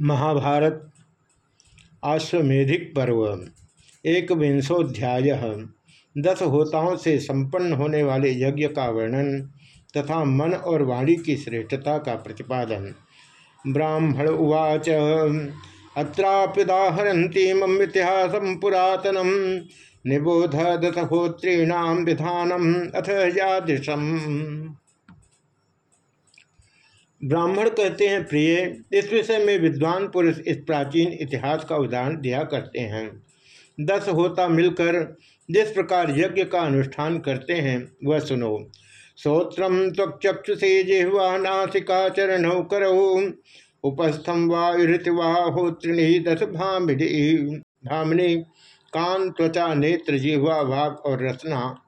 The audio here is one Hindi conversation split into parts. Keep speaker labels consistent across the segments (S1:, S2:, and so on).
S1: महाभारत आश्वेधिक पर्व एक विंशोध्याय दस होताओं से संपन्न होने वाले यज्ञ का वर्णन तथा मन और वाणी की श्रेष्ठता का प्रतिपादन। ब्राह्मण उवाच अत्राप्युदाहरती मम इतिहास पुरातनम, निबोध दशहोत्रीणाम विधानम अथ यादृशम। ब्राह्मण कहते हैं, प्रिय, इस विषय में विद्वान पुरुष इस प्राचीन इतिहास का उदाहरण दिया करते हैं। दस होता मिलकर जिस प्रकार यज्ञ का अनुष्ठान करते हैं, वह सुनो। श्रोत्रम त्वचक्षुषे जिह्वा नासिका चरण करो। उपस्थम वायुतिवाहोत्रिणी दस भामिनी। भामिनी, कान त्वचा नेत्र जिह्वा भाग और रचना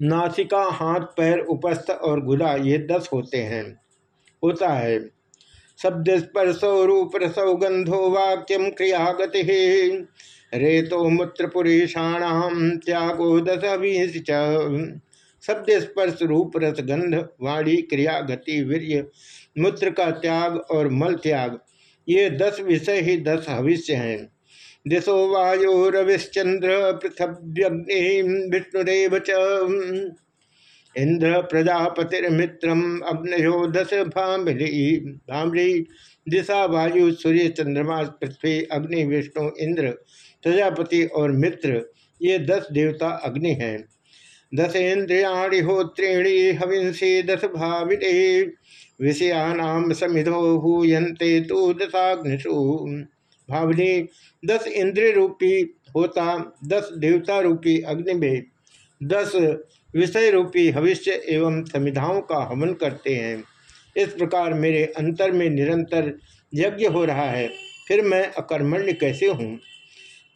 S1: नासिका हाथ पैर उपस्थ और गुदा, ये दस होते हैं। होता है, शब्द स्पर्शो रूप रसो गंधो वाक्यम क्रिया गति रेतो मूत्र पुरुषाणाम त्यागो दस शब्द स्पर्श रूप रस गंध वाणी क्रिया गति वीर्य, मूत्र का त्याग और मल त्याग, ये दस विषय ही दस भविष्य हैं। दिशो वायु रविश्चंद्र पृथव्यग्नि विष्णुदेव च। इंद्र प्रजापतिर्मित्रम अग्नयो दश भामरी भामरी दिशा वायु सूर्य चंद्रमा पृथ्वी अग्नि विष्णु इंद्र प्रजापति और मित्र। ये दस देवता अग्नि हैं। दशेन्द्रियाणि होत्रेणी हविंसी दस भाविने विषयानाम समिधो हूयंते तो दशाग्निषु। भावनी, दस इंद्रिय रूपी होता, दस देवता रूपी अग्नि में दस विषय रूपी भविष्य एवं संविधाओं का हवन करते हैं। इस प्रकार मेरे अंतर में निरंतर यज्ञ हो रहा है। फिर मैं अकर्मण्य कैसे हूँ?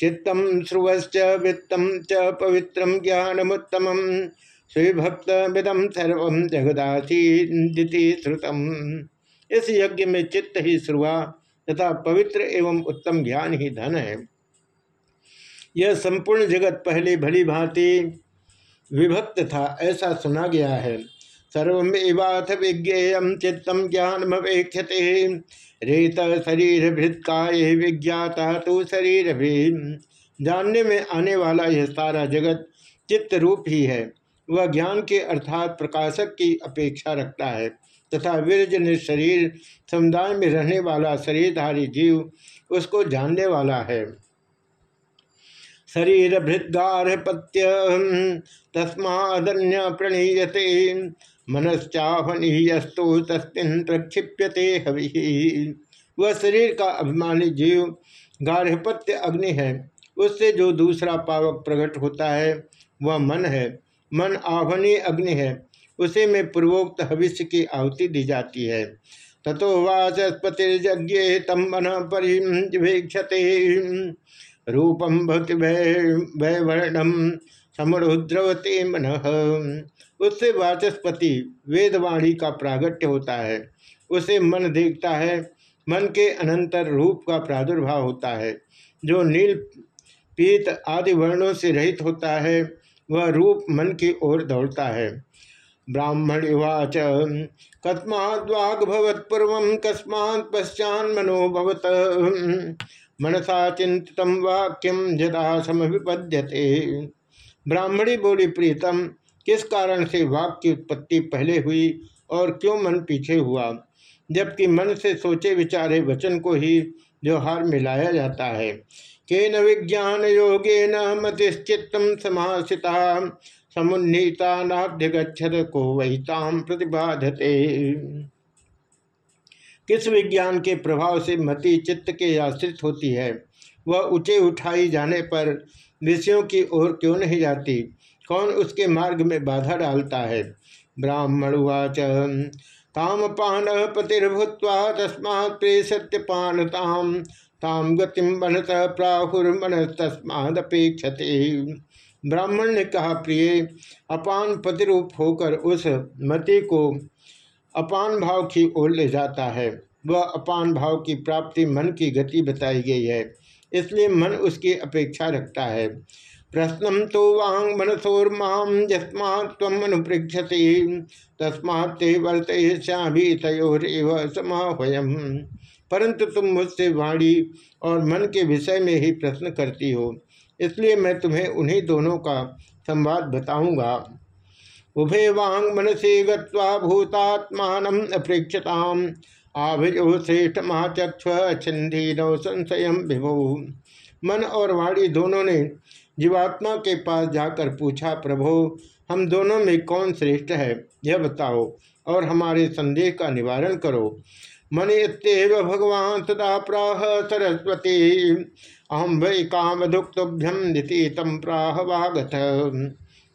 S1: चित्तम श्रुवश्च वित्तम च पवित्रम ज्ञानमुत्तम। श्रीभक्त विदम सर्व जगदासी श्रुतम। इस यज्ञ में चित्त ही श्रुआ तथा पवित्र एवं उत्तम ज्ञान ही धन है। यह संपूर्ण जगत पहले भली भांति विभक्त था, ऐसा सुना गया है। सर्वेवाथ विज्ञेयम चित्तम ज्ञान अवेक्षते रेत शरीर भृतकाय विज्ञाता तो शरीर भी। जानने में आने वाला यह सारा जगत चित्त रूप ही है। वह ज्ञान के अर्थात प्रकाशक की अपेक्षा रखता है तथा वीरजन शरीर समुदाय में रहने वाला शरीरधारी जीव उसको जानने वाला है। शरीर भृदगारपत्य तस्मादन्य प्रणीयते मनश्चाहनीयस्तु तस्मिन प्रक्षिप्यते हवि। वह शरीर का अभिमानी जीव गार्हपत्य अग्नि है, उससे जो दूसरा पावक प्रकट होता है, वह मन है। मन आह्वनीय अग्नि है, उसे में पूर्वोक्त भविष्य की आहुति दी जाती है। तथो वाचस्पतिर्यज्ञे तम मन परिवेक्षते रूपम भक्ति वैवर्णम समुद्रवते मन। उससे वाचस्पति वेदवाणी का प्रागट्य होता है। उसे मन देखता है, मन के अनंतर रूप का प्रादुर्भाव होता है। जो नील पीत आदि वर्णों से रहित होता है वह रूप मन की ओर दौड़ता है। ब्राह्मण उवाच कस्माद्वाग्भवत्पूर्व कस्मात् पश्चान मनोभवत। मनसा चिंतित वाक्यम जदा समविपद्यते। ब्राह्मणी बोली, प्रीतम, किस कारण से वाक्य की उत्पत्ति पहले हुई और क्यों मन पीछे हुआ? जबकि मन से सोचे विचारे वचन को ही व्यवहार में लाया जाता है। केन विज्ञान योगे न मतिश्चित्तम समासिता समुन्नीता नाभ्यगछत को वहिताम प्रतिबाधते। किस विज्ञान के प्रभाव से मति चित्त के आश्रित होती है, वह ऊँचे उठाई जाने पर विषयों की ओर क्यों नहीं जाती? कौन उसके मार्ग में बाधा डालता है? ब्राह्मण वाच ताम पान पतिर्भूत्वा तस्मा प्रेसत्यपान ताम ताम गतिम बनत प्राहुर्मन तस्मादपेक्षते ब्राह्मण ने कहा, प्रिय, अपान प्रतिरूप होकर उस मति को अपान भाव की ओर ले जाता है। वह अपान भाव की प्राप्ति मन की गति बताई गई है, इसलिए मन उसकी अपेक्षा रखता है। प्रश्न तो वांग मनसोर्माम यस्मात्मनुपृक्षति तस्मात्ते वर्तयिष्यामि तयोरव समाहयम परंतु तुम मुझसे वाणी और मन के विषय में ही प्रश्न करती हो, इसलिए मैं तुम्हें उन्हीं दोनों का संवाद बताऊँगा। उभे वांग मनसे गूतात्मान अप्रेक्षताम आभो श्रेष्ठ महाचक्ष छिंदी नौ संशय विभो। मन और वाणी दोनों ने जीवात्मा के पास जाकर पूछा, प्रभो, हम दोनों में कौन श्रेष्ठ है, यह बताओ और हमारे संदेह का निवारण करो। मन इतव भगवान सदा प्राह सरस्वती। अहम वै काम नीति तम प्राह वागत।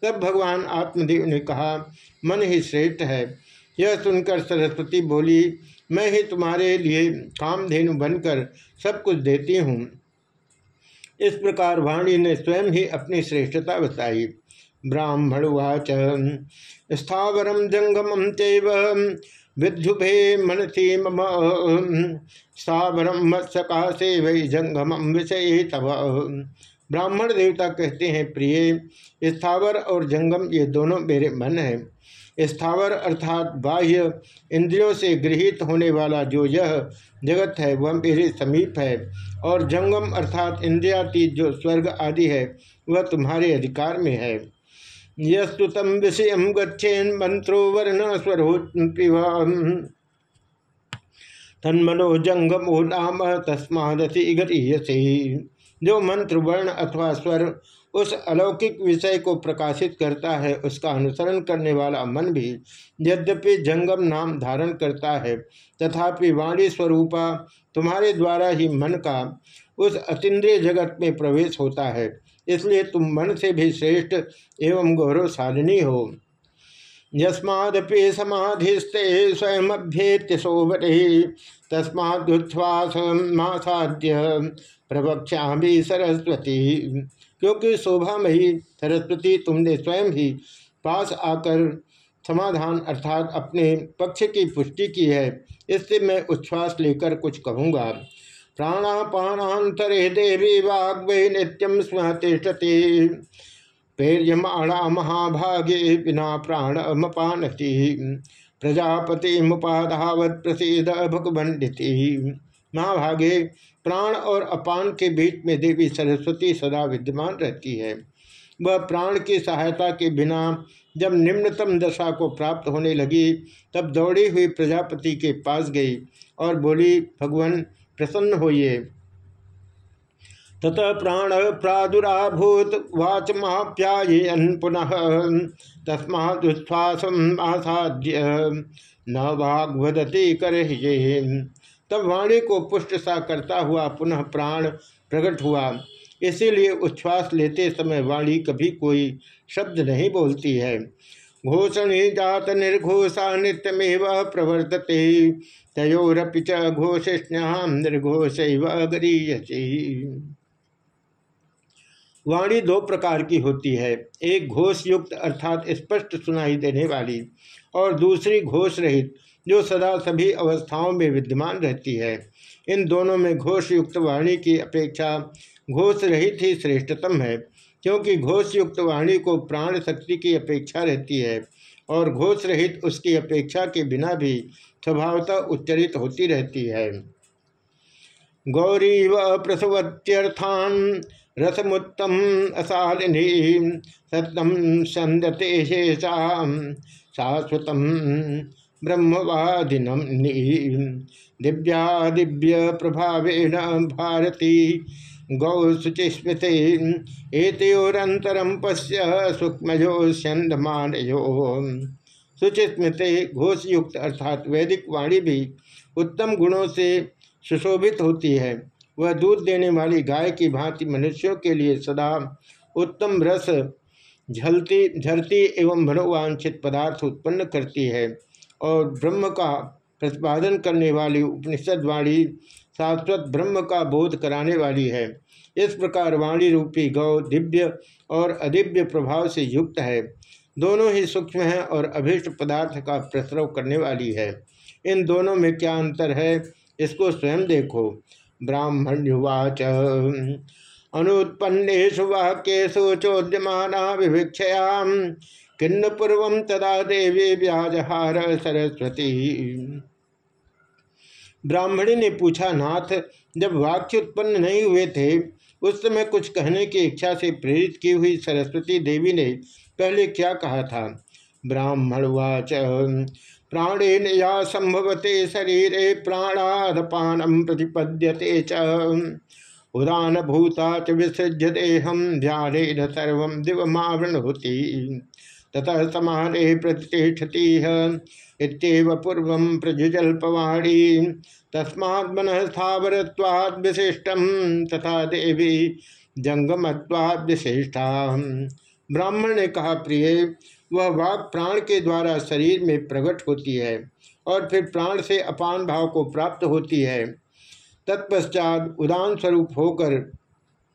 S1: तब भगवान आत्मदेव ने कहा, मन ही श्रेष्ठ है। यह सुनकर सरस्वती बोली, मैं ही तुम्हारे लिए कामधेनु बनकर सब कुछ देती हूँ। इस प्रकार वाणी ने स्वयं ही अपनी श्रेष्ठता बताई। ब्राह्मणवाच स्थावरम जंगम चैव विद्युभे मनसी मम स्थावरम मत्सकाशे वही जंगम विषय तब ब्राह्मण देवता कहते हैं, प्रिय स्थावर और जंगम, ये दोनों मेरे मन हैं। स्थावर अर्थात बाह्य इंद्रियों से गृहित होने वाला जो यह जगत है, वह मेरे समीप है। और जंगम अर्थात इंद्रियातीत जो स्वर्ग आदि है, वह तुम्हारे अधिकार में है। यस्तु तम विषय गच्छेन मंत्रो वर्ण स्वरो तन्मनो जंगमो नाम तस्मादति गरीयसे। जो मंत्र वर्ण अथवा स्वर उस अलौकिक विषय को प्रकाशित करता है, उसका अनुसरण करने वाला मन भी यद्यपि जंगम नाम धारण करता है, तथापि वाणी स्वरूपा तुम्हारे द्वारा ही मन का उस अतिद्रिय जगत में प्रवेश होता है। इसलिए तुम मन से भी श्रेष्ठ एवं गौरवशालिनी हो। यस्मादपि समाधिस्ते स्वयं अभ्येत्य सोवरे प्रवक्षा भी सरस्वती। क्योंकि शोभामयी सरस्वती तुमने स्वयं ही पास आकर समाधान अर्थात अपने पक्ष की पुष्टि की है, इससे मैं उच्छ्वास लेकर कुछ कहूँगा। प्राणापानातरे देवी वाग्वे नित्यम स्म तिष्ठति पेर्यमाणा महाभागे बिना प्राण मपानति प्रजापति मुपाधावत प्रसिद्ध भगवंडिति महाभागे प्राण और अपान के बीच में देवी सरस्वती सदा विद्यमान रहती है। वह प्राण की सहायता के बिना जब निम्नतम दशा को प्राप्त होने लगी, तब दौड़ी हुई प्रजापति के पास गई और बोली, भगवान प्रसन्न होइए। तत प्राण प्रादुराभूत वाच महाप्यायन पुनः तस्मात्श्वासम आसाद्य न भागवदती कर तब वाणी को पुष्ट सा करता हुआ पुनः प्राण प्रकट हुआ। इसीलिए उच्छ्वास लेते समय वाणी कभी कोई शब्द नहीं बोलती है। घोषणी जात निर्घोषा नित्यमेव प्रवर्तते। तयोरपि च घोषिष्ण्याम निर्घोष वाणी दो प्रकार की होती है। एक घोष युक्त अर्थात स्पष्ट सुनाई देने वाली और दूसरी घोष रहित जो सदा सभी अवस्थाओं में विद्यमान रहती है। इन दोनों में घोष युक्त वाणी की अपेक्षा घोष रहित ही श्रेष्ठतम है। क्योंकि घोष युक्त वाणी को प्राण शक्ति की अपेक्षा रहती है और घोष रहित उसकी अपेक्षा के बिना भी स्वभावतः उच्चरित होती रहती है। गौरी व प्रसवत्यर्थान रसमुत्तम असालिनी सतम संदते शेषा शाश्वतम ब्रह्मवादिनम दिव्या दिव्य प्रभावेण भारती गौ शुचिस्मृति एतोरंतरम पश्य सूक्ष्मयो स्यंदमानयो शुचिस्मृति घोषयुक्त अर्थात वैदिक वाणी भी उत्तम गुणों से सुशोभित होती है। वह दूध देने वाली गाय की भांति मनुष्यों के लिए सदा उत्तम रस झलती, झरती एवं मनोवांछित पदार्थ उत्पन्न करती है और ब्रह्म का प्रतिपादन करने वाली उपनिषद वाणी शाश्वत ब्रह्म का बोध कराने वाली है। इस प्रकार वाणी रूपी गौ दिव्य और अदिव्य प्रभाव से युक्त है। दोनों ही सूक्ष्म है और अभिष्ट पदार्थ का प्रसव करने वाली है। इन दोनों में क्या अंतर है, इसको स्वयं देखो। ब्राह्मण्युवाच, अनुत्पन्नेषु वाक्येषु चोद्यमाना विभिक्षयाम किन्न पूर्व तदा देवी व्याजहार सरस्वती। ब्राह्मणी ने पूछा, नाथ, जब वाक्य उत्पन्न नहीं हुए थे, उस समय कुछ कहने की इच्छा से प्रेरित की हुई सरस्वती देवी ने पहले क्या कहा था? ब्राह्मणवाच प्राणेन या संभवते शरीरे प्राणादपानम प्रतिपद्यते च। उदान भूता च विसृज्य देहम ध्यान सर्व दिवमावृणुति। ततः समाने प्रतिष्ठती इतव पूर्व प्रजुजल्पवाणी। तस्मात् मन स्थावरत्वाद विशिष्टम तथा देवी जंगमत्वाद विशिष्टा ब्राह्मण ने कहा, प्रिय, वह वाक प्राण के द्वारा शरीर में प्रकट होती है और फिर प्राण से अपान भाव को प्राप्त होती है। तत्पश्चात उदान स्वरूप होकर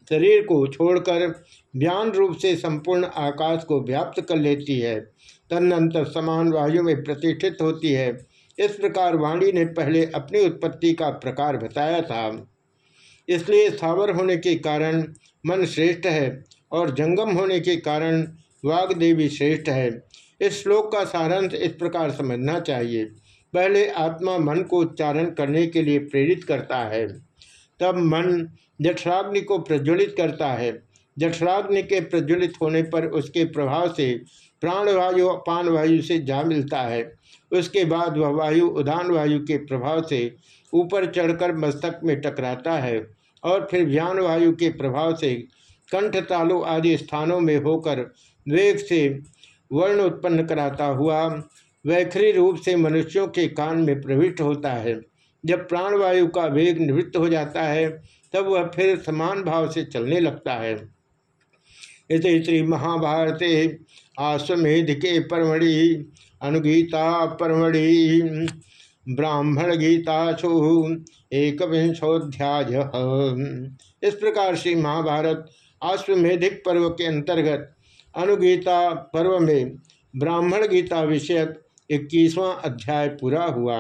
S1: शरीर को छोड़कर ज्ञान रूप से संपूर्ण आकाश को व्याप्त कर लेती है। तदनंतर समान वायु में प्रतिष्ठित होती है। इस प्रकार वाणी ने पहले अपनी उत्पत्ति का प्रकार बताया था। इसलिए स्थावर होने के कारण मन श्रेष्ठ है और जंगम होने के कारण वाग देवी श्रेष्ठ है। इस श्लोक का सारांश इस प्रकार समझना चाहिए। पहले आत्मा मन को उच्चारण करने के लिए प्रेरित करता है। तब मन जठराग्नि को प्रज्वलित करता है। जठराग्नि के प्रज्वलित होने पर उसके प्रभाव से प्राणवायु अपान वायु से जा मिलता है। उसके बाद वह वायु, उदान वायु के प्रभाव से ऊपर चढ़कर मस्तक में टकराता है और फिर व्यान वायु के प्रभाव से कंठ, तालु आदि स्थानों में होकर वेग से वर्ण उत्पन्न कराता हुआ, वैखरी रूप से मनुष्यों के कान में प्रविष्ट होता है। जब प्राणवायु का वेग निवृत्त हो जाता है, तब वह फिर समान भाव से चलने लगता है। इस श्री महाभारते आश्वेध के परमढ़ि अनुगीता परमढ़ि ब्राह्मण गीताशु एक विंशोध्याय इस प्रकार श्री महाभारत आश्वेधिक पर्व के अंतर्गत अनुगीता पर्व में ब्राह्मण गीता विषयक इक्कीसवां अध्याय पूरा हुआ।